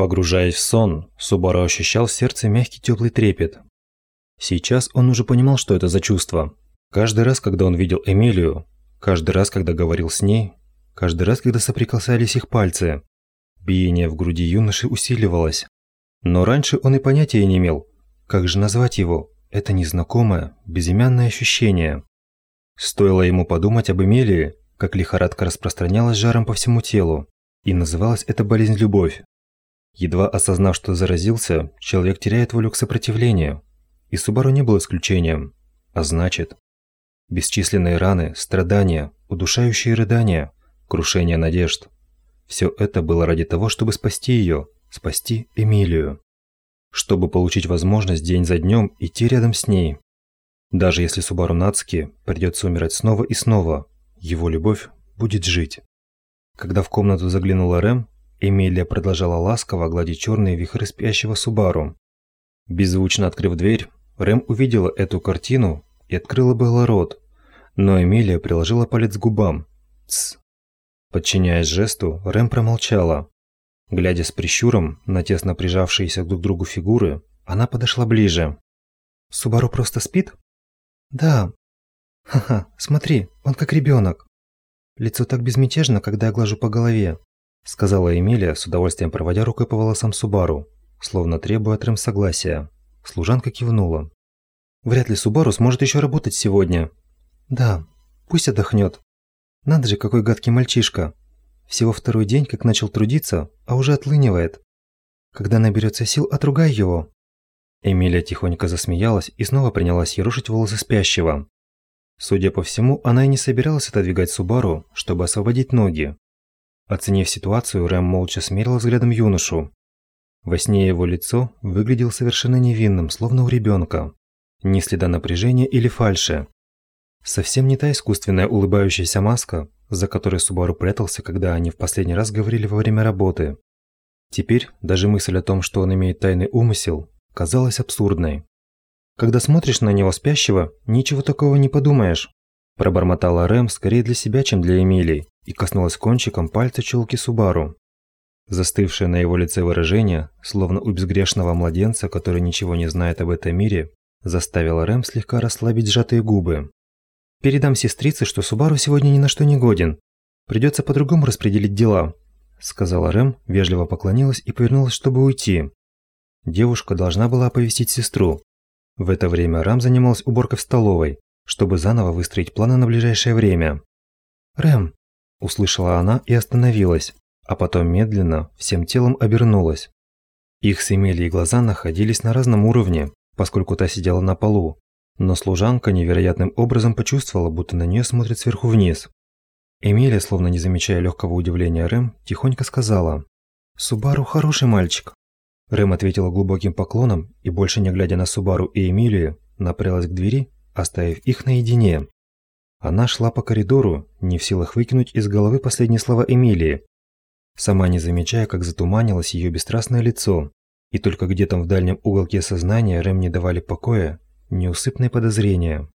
Погружаясь в сон, Субару ощущал в сердце мягкий теплый трепет. Сейчас он уже понимал, что это за чувство. Каждый раз, когда он видел Эмилию, каждый раз, когда говорил с ней, каждый раз, когда соприкасались их пальцы, биение в груди юноши усиливалось. Но раньше он и понятия не имел, как же назвать его, это незнакомое, безымянное ощущение. Стоило ему подумать об Эмилии, как лихорадка распространялась жаром по всему телу, и называлась эта болезнь любовь. Едва осознав, что заразился, человек теряет волю к сопротивлению. И Субару не был исключением. А значит, бесчисленные раны, страдания, удушающие рыдания, крушение надежд. Все это было ради того, чтобы спасти ее, спасти Эмилию. Чтобы получить возможность день за днем идти рядом с ней. Даже если Субару Нацки придется умирать снова и снова, его любовь будет жить. Когда в комнату заглянула Рэм, Эмилия продолжала ласково гладить черные вихры спящего Субару. Беззвучно открыв дверь, Рэм увидела эту картину и открыла было рот, но Эмилия приложила палец к губам. Тс. Подчиняясь жесту, Рэм промолчала. Глядя с прищуром на тесно прижавшиеся друг к другу фигуры, она подошла ближе. «Субару просто спит?» «Да». «Ха-ха, смотри, он как ребенок. Лицо так безмятежно, когда я глажу по голове сказала Эмилия, с удовольствием проводя рукой по волосам Субару, словно требуя от Рэм согласия. Служанка кивнула. Вряд ли Субару сможет еще работать сегодня. Да, пусть отдохнет. Надо же, какой гадкий мальчишка. Всего второй день, как начал трудиться, а уже отлынивает. Когда наберется сил, отругай его. Эмилия тихонько засмеялась и снова принялась ерушить волосы спящего. Судя по всему, она и не собиралась отодвигать Субару, чтобы освободить ноги. Оценив ситуацию, Рэм молча смерил взглядом юношу. Во сне его лицо выглядело совершенно невинным, словно у ребенка. Ни следа напряжения или фальши. Совсем не та искусственная улыбающаяся маска, за которой Субару прятался, когда они в последний раз говорили во время работы. Теперь даже мысль о том, что он имеет тайный умысел, казалась абсурдной. Когда смотришь на него спящего, ничего такого не подумаешь. Пробормотала Рэм скорее для себя, чем для Эмилии, и коснулась кончиком пальца челки Субару. Застывшее на его лице выражение, словно у безгрешного младенца, который ничего не знает об этом мире, заставило Рэм слегка расслабить сжатые губы. «Передам сестрице, что Субару сегодня ни на что не годен. Придется по-другому распределить дела», – сказала Рэм, вежливо поклонилась и повернулась, чтобы уйти. Девушка должна была оповестить сестру. В это время Рам занималась уборкой в столовой, чтобы заново выстроить планы на ближайшее время. «Рэм!» – услышала она и остановилась, а потом медленно, всем телом обернулась. Их с Эмилией глаза находились на разном уровне, поскольку та сидела на полу, но служанка невероятным образом почувствовала, будто на нее смотрит сверху вниз. Эмилия, словно не замечая легкого удивления Рэм, тихонько сказала «Субару хороший мальчик». Рэм ответила глубоким поклоном и, больше не глядя на Субару и Эмилию, направилась к двери оставив их наедине. Она шла по коридору, не в силах выкинуть из головы последние слова Эмилии, сама не замечая, как затуманилось ее бесстрастное лицо, и только где-то в дальнем уголке сознания Рэм не давали покоя неусыпные подозрения.